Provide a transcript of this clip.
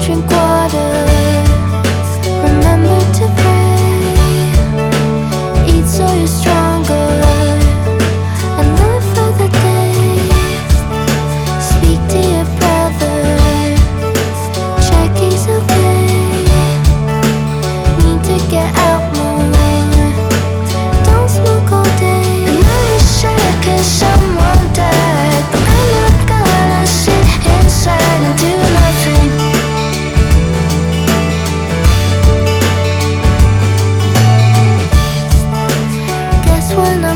吹过的。when I